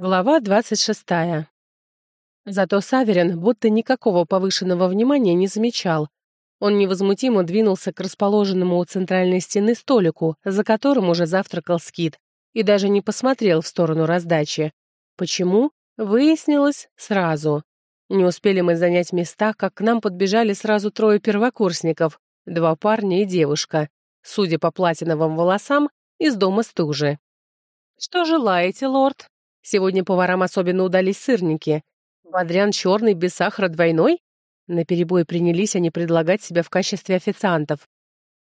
Глава 26. Зато Саверин будто никакого повышенного внимания не замечал. Он невозмутимо двинулся к расположенному у центральной стены столику, за которым уже завтракал скит, и даже не посмотрел в сторону раздачи. Почему? Выяснилось сразу. Не успели мы занять места, как к нам подбежали сразу трое первокурсников, два парня и девушка, судя по платиновым волосам, из дома стужи. «Что желаете, лорд?» Сегодня поварам особенно удались сырники. Бодрян черный, без сахара двойной? На перебой принялись они предлагать себя в качестве официантов.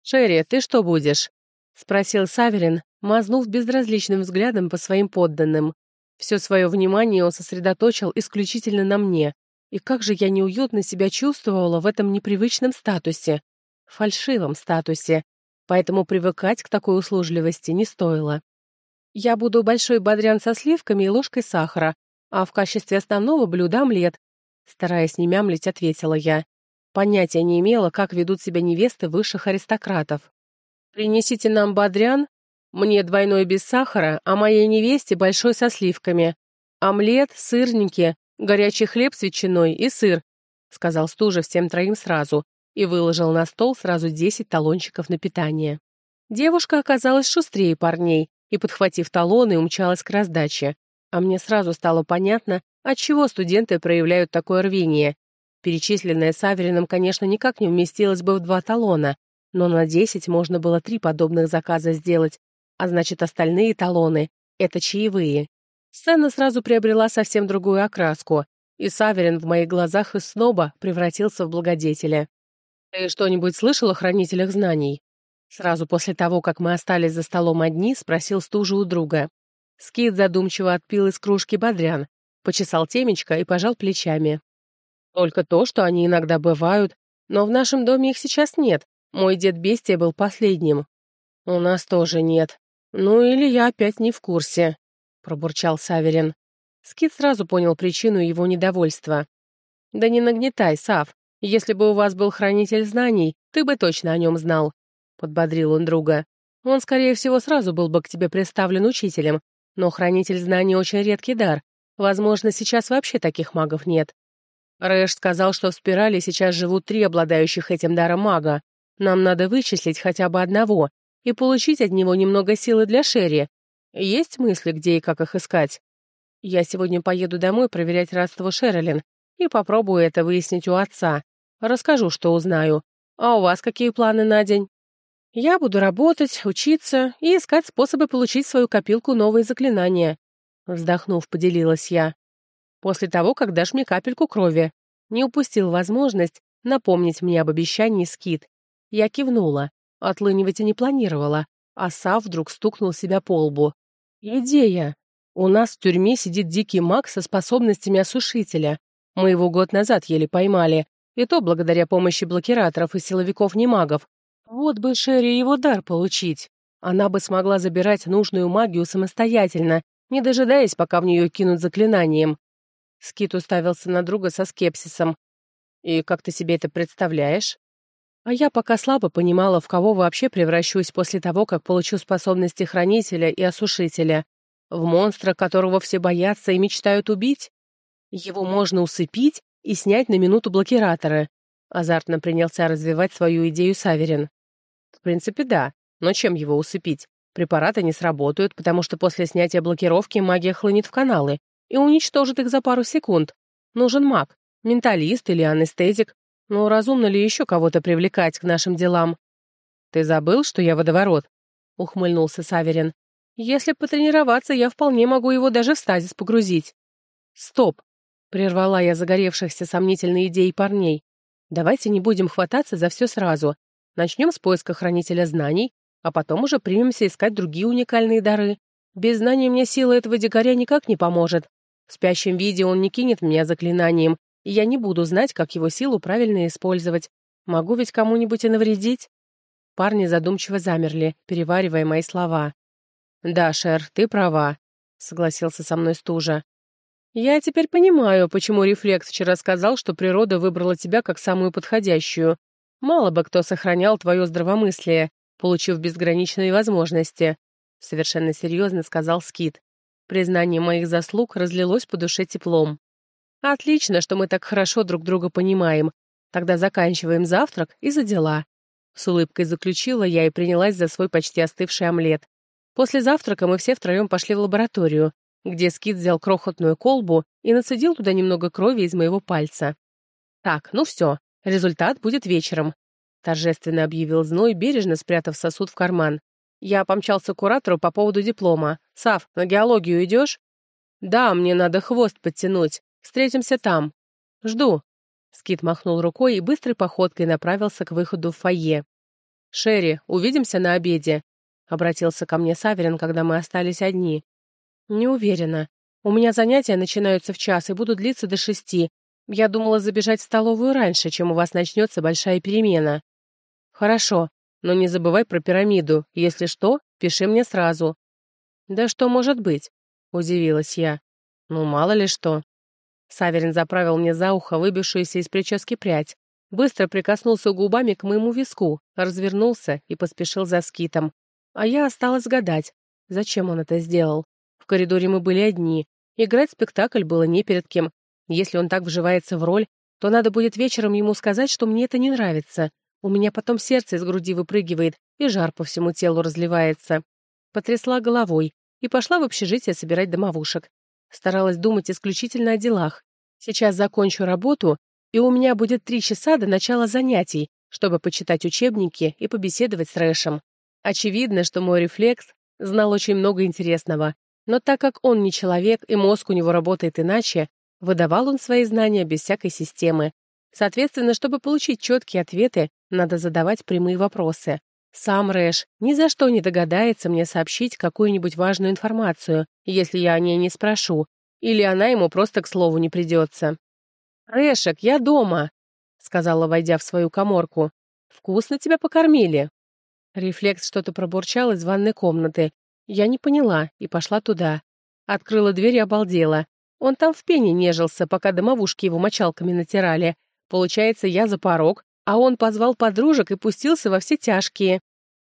«Шерри, ты что будешь?» — спросил Саверин, мазнув безразличным взглядом по своим подданным. Все свое внимание он сосредоточил исключительно на мне. И как же я неуютно себя чувствовала в этом непривычном статусе. Фальшивом статусе. Поэтому привыкать к такой услужливости не стоило. Я буду большой бодрян со сливками и ложкой сахара, а в качестве основного блюда омлет. Стараясь не мямлить, ответила я. Понятия не имела, как ведут себя невесты высших аристократов. «Принесите нам бодрян, мне двойной без сахара, а моей невесте большой со сливками. Омлет, сырники, горячий хлеб с ветчиной и сыр», сказал Стужа всем троим сразу и выложил на стол сразу десять талончиков на питание. Девушка оказалась шустрее парней, и, подхватив талоны, умчалась к раздаче. А мне сразу стало понятно, отчего студенты проявляют такое рвение. Перечисленное Саверином, конечно, никак не вместилось бы в два талона, но на десять можно было три подобных заказа сделать, а значит, остальные талоны — это чаевые. Сцена сразу приобрела совсем другую окраску, и Саверин в моих глазах из сноба превратился в благодетеля. «Ты что-нибудь слышал о хранителях знаний?» Сразу после того, как мы остались за столом одни, спросил стужу у друга. Скит задумчиво отпил из кружки бодрян, почесал темечко и пожал плечами. Только то, что они иногда бывают, но в нашем доме их сейчас нет. Мой дед Бестия был последним. У нас тоже нет. Ну или я опять не в курсе, пробурчал Саверин. Скит сразу понял причину его недовольства. Да не нагнетай, Сав. Если бы у вас был хранитель знаний, ты бы точно о нем знал. подбодрил он друга. «Он, скорее всего, сразу был бы к тебе представлен учителем, но хранитель знаний очень редкий дар. Возможно, сейчас вообще таких магов нет. Рэш сказал, что в спирали сейчас живут три обладающих этим даром мага. Нам надо вычислить хотя бы одного и получить от него немного силы для Шерри. Есть мысли, где и как их искать? Я сегодня поеду домой проверять родство Шерлин и попробую это выяснить у отца. Расскажу, что узнаю. А у вас какие планы на день? Я буду работать, учиться и искать способы получить в свою копилку новые заклинания. Вздохнув, поделилась я. После того, как дашь мне капельку крови. Не упустил возможность напомнить мне об обещании скит. Я кивнула. Отлынивать и не планировала. А Сав вдруг стукнул себя по лбу. «Идея! У нас в тюрьме сидит дикий маг со способностями осушителя. Мы его год назад еле поймали, и то благодаря Вот бы Шерри его дар получить. Она бы смогла забирать нужную магию самостоятельно, не дожидаясь, пока в нее кинут заклинанием. Скит уставился на друга со скепсисом. «И как ты себе это представляешь?» А я пока слабо понимала, в кого вообще превращусь после того, как получу способности Хранителя и Осушителя. В монстра, которого все боятся и мечтают убить? Его можно усыпить и снять на минуту блокираторы. Азартно принялся развивать свою идею Саверин. В принципе, да. Но чем его усыпить? Препараты не сработают, потому что после снятия блокировки магия хлынет в каналы и уничтожит их за пару секунд. Нужен маг, менталист или анестезик. Но разумно ли еще кого-то привлекать к нашим делам? «Ты забыл, что я водоворот?» — ухмыльнулся Саверин. «Если потренироваться, я вполне могу его даже в стазис погрузить». «Стоп!» — прервала я загоревшихся сомнительной идеей парней. «Давайте не будем хвататься за все сразу. Начнем с поиска хранителя знаний, а потом уже примемся искать другие уникальные дары. Без знания мне сила этого дикаря никак не поможет. В спящем виде он не кинет меня заклинанием, и я не буду знать, как его силу правильно использовать. Могу ведь кому-нибудь и навредить?» Парни задумчиво замерли, переваривая мои слова. «Да, Шер, ты права», — согласился со мной стужа. «Я теперь понимаю, почему Рефлекс вчера сказал, что природа выбрала тебя как самую подходящую. Мало бы кто сохранял твое здравомыслие, получив безграничные возможности», — совершенно серьезно сказал Скит. Признание моих заслуг разлилось по душе теплом. Отлично, что мы так хорошо друг друга понимаем. Тогда заканчиваем завтрак и за дела. С улыбкой заключила я и принялась за свой почти остывший омлет. После завтрака мы все втроем пошли в лабораторию, где Скит взял крохотную колбу и нацедил туда немного крови из моего пальца. «Так, ну все, Результат будет вечером», — торжественно объявил Зной, бережно спрятав сосуд в карман. «Я помчался к куратору по поводу диплома. Сав, на геологию идешь?» «Да, мне надо хвост подтянуть. Встретимся там. Жду». Скит махнул рукой и быстрой походкой направился к выходу в фойе. «Шерри, увидимся на обеде», — обратился ко мне Саверин, когда мы остались одни. «Не уверена. У меня занятия начинаются в час и будут длиться до шести, Я думала забежать в столовую раньше, чем у вас начнется большая перемена». «Хорошо, но не забывай про пирамиду. Если что, пиши мне сразу». «Да что может быть?» — удивилась я. «Ну, мало ли что». Саверин заправил мне за ухо выбившуюся из прически прядь, быстро прикоснулся губами к моему виску, развернулся и поспешил за скитом. А я осталась гадать, зачем он это сделал коридоре мы были одни. Если он так вживается в роль, то надо будет вечером ему сказать, что мне это не нравится. У меня потом сердце из груди выпрыгивает и жар по всему телу разливается. Потрясла головой и пошла в общежитие собирать домовушек. Старалась думать исключительно о делах. Сейчас закончу работу, и у меня будет три часа до начала занятий, чтобы почитать учебники и побеседовать с Рэшем. Очевидно, что мой рефлекс знал очень много интересного, но так как он не человек и мозг у него работает иначе, выдавал он свои знания без всякой системы. Соответственно, чтобы получить четкие ответы, надо задавать прямые вопросы. Сам Рэш ни за что не догадается мне сообщить какую-нибудь важную информацию, если я о ней не спрошу, или она ему просто к слову не придется. «Рэшек, я дома», — сказала, войдя в свою коморку. «Вкусно тебя покормили». Рефлекс что-то пробурчал из ванной комнаты, я Он там в пене нежился, пока домовушки его мочалками натирали. Получается, я за порог, а он позвал подружек и пустился во все тяжкие.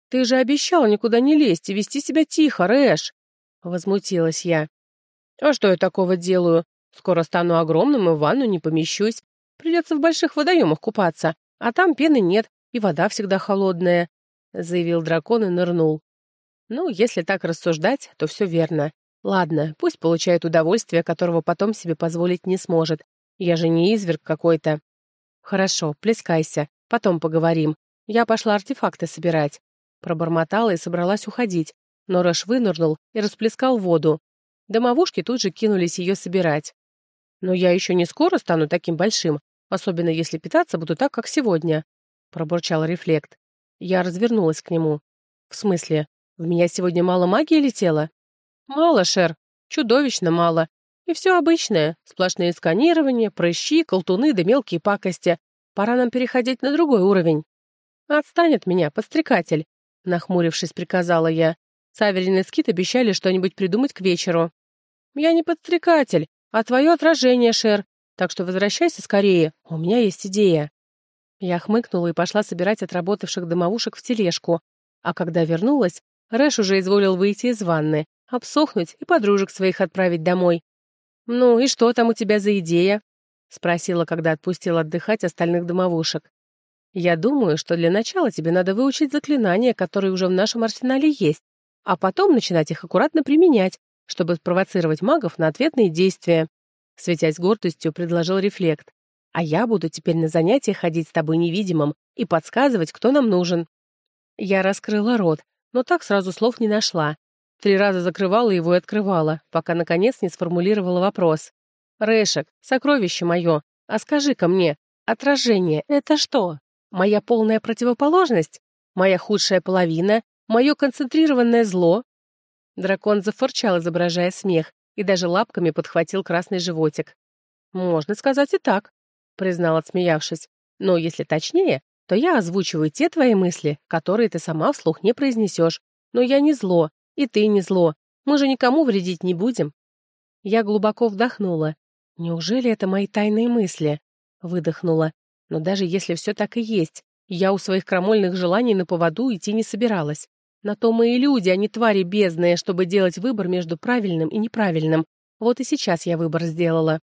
«Ты же обещал никуда не лезть и вести себя тихо, Рэш!» Возмутилась я. «А что я такого делаю? Скоро стану огромным и в ванну не помещусь. Придется в больших водоемах купаться, а там пены нет, и вода всегда холодная», — заявил дракон и нырнул. «Ну, если так рассуждать, то все верно. Ладно, пусть получает удовольствие, которого потом себе позволить не сможет. Я же не изверг какой-то. Хорошо, плескайся. Потом поговорим. Я пошла артефакты собирать. Пробормотала и собралась уходить, но Рэш вынырнул и расплескал воду. Домовушки тут же кинулись ее собирать. Но я еще не скоро стану таким большим, особенно если питаться буду так, как сегодня. Пробурчал рефлект. Я развернулась к нему. В смысле, в меня сегодня мало магии летело? Мало, Шер, чудовищно мало. И все обычное. Сплошные сканирования, прыщи, колтуны да мелкие пакости. Пора нам переходить на другой уровень. Отстань от меня, подстрекатель, — нахмурившись, приказала я. Саверин и Скит обещали что-нибудь придумать к вечеру. Я не подстрекатель, а твое отражение, Шер. Так что возвращайся скорее, у меня есть идея. Я хмыкнула и пошла собирать отработавших домовушек в тележку. А когда вернулась, Рэш уже изволил выйти из ванны обсохнуть и подружек своих отправить домой. Ну и что там у тебя за идея? спросила, когда отпустил отдыхать остальных домовушек. Я думаю, что для начала тебе надо выучить заклинания, которые уже в нашем арсенале есть, а потом начинать их аккуратно применять, чтобы спровоцировать магов на ответные действия. Светясь гордостью, предложил рефлект. А я буду теперь на занятия ходить с тобой невидимым и подсказывать, кто нам нужен. Я раскрыла рот, но так сразу слов не нашла. Три раза закрывала его и открывала, пока, наконец, не сформулировала вопрос. «Рэшек, сокровище мое, а скажи-ка мне, отражение — это что? Моя полная противоположность? Моя худшая половина? Мое концентрированное зло?» Дракон зафорчал, изображая смех, и даже лапками подхватил красный животик. «Можно сказать и так», — признал, отсмеявшись. «Но если точнее, то я озвучиваю те твои мысли, которые ты сама вслух не произнесешь. Но я не зло, и ты не зло. Мы же никому вредить не будем. Я глубоко вдохнула. Неужели это мои тайные мысли? Выдохнула. Но даже если все так и есть, я у своих крамольных желаний на поводу идти не собиралась. На то мы и люди, а не твари бездные, чтобы делать выбор между правильным и неправильным. Вот и сейчас я выбор сделала.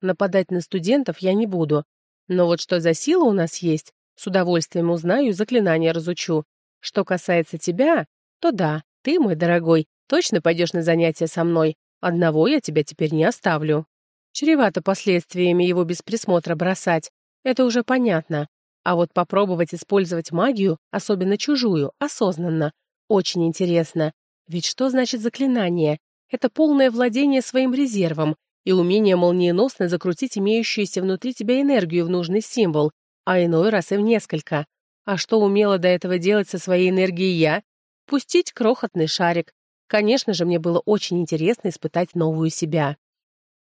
Нападать на студентов я не буду. Но вот что за сила у нас есть, с удовольствием узнаю и заклинания разучу. Что касается тебя, то да, ты, мой дорогой, точно пойдешь на занятия со мной. Одного я тебя теперь не оставлю. Чревато последствиями его без присмотра бросать. Это уже понятно. А вот попробовать использовать магию, особенно чужую, осознанно, очень интересно. Ведь что значит заклинание? Это полное владение своим резервом и умение молниеносно закрутить имеющуюся внутри тебя энергию в нужный символ, а иной раз и в несколько. А что умела до этого делать со своей энергией я, Пустить крохотный шарик. Конечно же, мне было очень интересно испытать новую себя.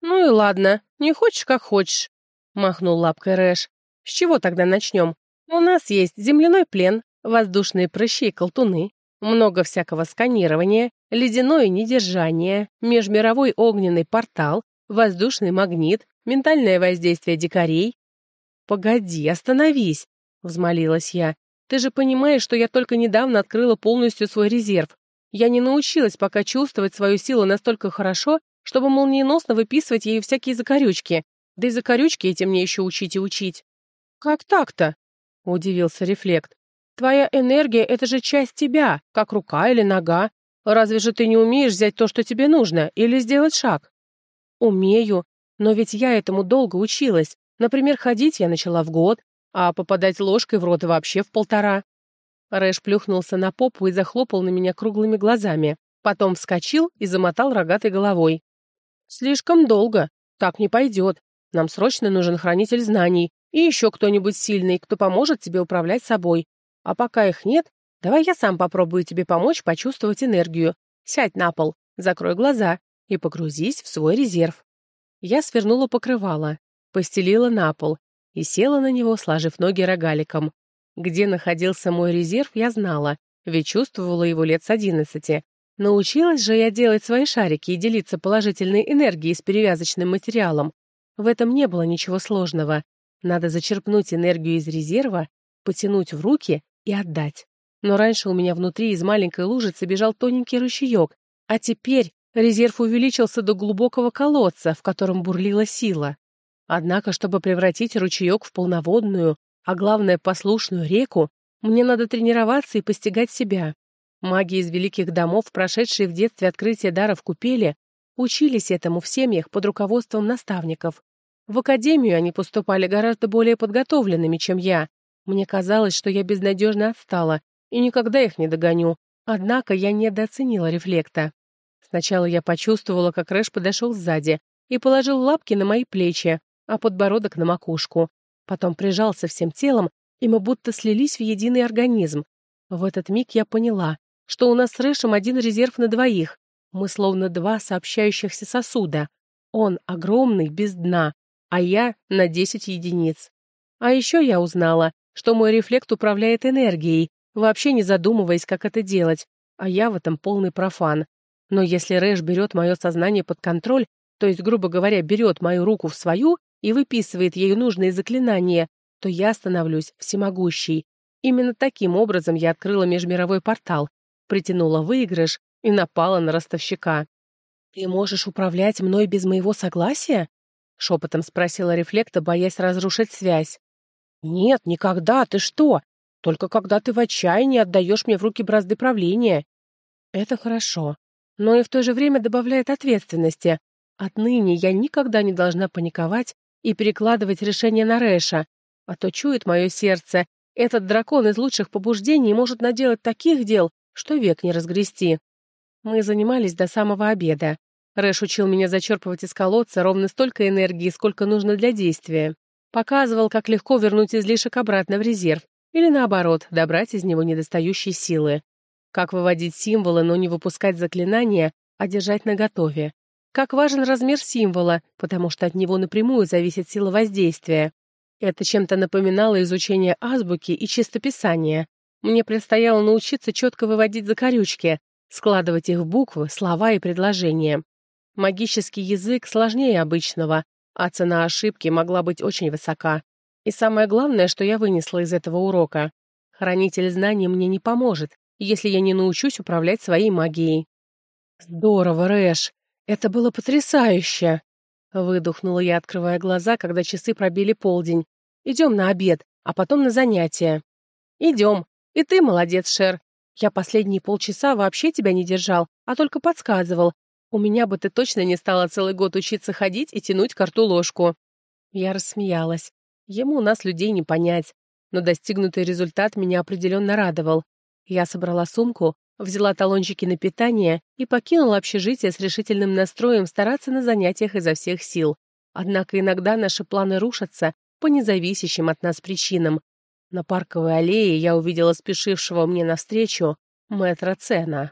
«Ну и ладно, не хочешь, как хочешь», — махнул лапкой Рэш. «С чего тогда начнем? У нас есть земляной плен, воздушные прыщи и колтуны, много всякого сканирования, ледяное недержание, межмировой огненный портал, воздушный магнит, ментальное воздействие дикарей». «Погоди, остановись!» — взмолилась я. Ты же понимаешь, что я только недавно открыла полностью свой резерв. Я не научилась пока чувствовать свою силу настолько хорошо, чтобы молниеносно выписывать ей всякие закорючки. Да и закорючки эти мне еще учить и учить. «Как так-то?» — удивился рефлект. «Твоя энергия — это же часть тебя, как рука или нога. Разве же ты не умеешь взять то, что тебе нужно, или сделать шаг?» «Умею, но ведь я этому долго училась. Например, ходить я начала в год, а попадать ложкой в рот вообще в полтора. Рэш плюхнулся на попу и захлопал на меня круглыми глазами. Потом вскочил и замотал рогатой головой. «Слишком долго. Так не пойдет. Нам срочно нужен хранитель знаний и еще кто-нибудь сильный, кто поможет тебе управлять собой. А пока их нет, давай я сам попробую тебе помочь почувствовать энергию. Сядь на пол, закрой глаза и погрузись в свой резерв». Я свернула покрывало, постелила на пол и села на него, сложив ноги рогаликом. Где находился мой резерв, я знала, ведь чувствовала его лет с одиннадцати. Научилась же я делать свои шарики и делиться положительной энергией с перевязочным материалом. В этом не было ничего сложного. Надо зачерпнуть энергию из резерва, потянуть в руки и отдать. Но раньше у меня внутри из маленькой лужицы бежал тоненький ручеек, а теперь резерв увеличился до глубокого колодца, в котором бурлила сила. Однако, чтобы превратить ручеек в полноводную, а главное, послушную реку, мне надо тренироваться и постигать себя. Маги из великих домов, прошедшие в детстве открытие дара в купеле, учились этому в семьях под руководством наставников. В академию они поступали гораздо более подготовленными, чем я. Мне казалось, что я безнадежно отстала и никогда их не догоню. Однако я недооценила рефлекта. Сначала я почувствовала, как Рэш подошел сзади и положил лапки на мои плечи, а подбородок на макушку. Потом прижался всем телом, и мы будто слились в единый организм. В этот миг я поняла, что у нас с Рэшем один резерв на двоих. Мы словно два сообщающихся сосуда. Он огромный, без дна, а я на 10 единиц. А еще я узнала, что мой рефлект управляет энергией, вообще не задумываясь, как это делать, а я в этом полный профан. Но если Рэш берет мое сознание под контроль, то есть, грубо говоря, берет мою руку в свою, и выписывает ей нужные заклинания, то я становлюсь всемогущей. Именно таким образом я открыла межмировой портал, притянула выигрыш и напала на ростовщика. «Ты можешь управлять мной без моего согласия?» — шепотом спросила рефлекта, боясь разрушить связь. «Нет, никогда, ты что? Только когда ты в отчаянии отдаешь мне в руки бразды правления». «Это хорошо, но и в то же время добавляет ответственности. Отныне я никогда не должна паниковать и перекладывать решение на Рэша, а то чует мое сердце, этот дракон из лучших побуждений может наделать таких дел, что век не разгрести. Мы занимались до самого обеда. Рэш учил меня зачерпывать из колодца ровно столько энергии, сколько нужно для действия. Показывал, как легко вернуть излишек обратно в резерв, или наоборот, добрать из него недостающие силы. Как выводить символы, но не выпускать заклинания, а держать наготове как важен размер символа, потому что от него напрямую зависит сила воздействия. Это чем-то напоминало изучение азбуки и чистописания. Мне предстояло научиться четко выводить закорючки, складывать их в буквы, слова и предложения. Магический язык сложнее обычного, а цена ошибки могла быть очень высока. И самое главное, что я вынесла из этого урока. Хранитель знаний мне не поможет, если я не научусь управлять своей магией. «Здорово, Рэш!» Это было потрясающе. Выдохнула я, открывая глаза, когда часы пробили полдень. Идем на обед, а потом на занятия. Идем. И ты молодец, Шер. Я последние полчаса вообще тебя не держал, а только подсказывал. У меня бы ты точно не стала целый год учиться ходить и тянуть карту-ложку. Я рассмеялась. Ему нас, людей, не понять. Но достигнутый результат меня определенно радовал. взяла талончики на питание и покинула общежитие с решительным настроем стараться на занятиях изо всех сил. Однако иногда наши планы рушатся по независящим от нас причинам. На парковой аллее я увидела спешившего мне навстречу мэтра Цена.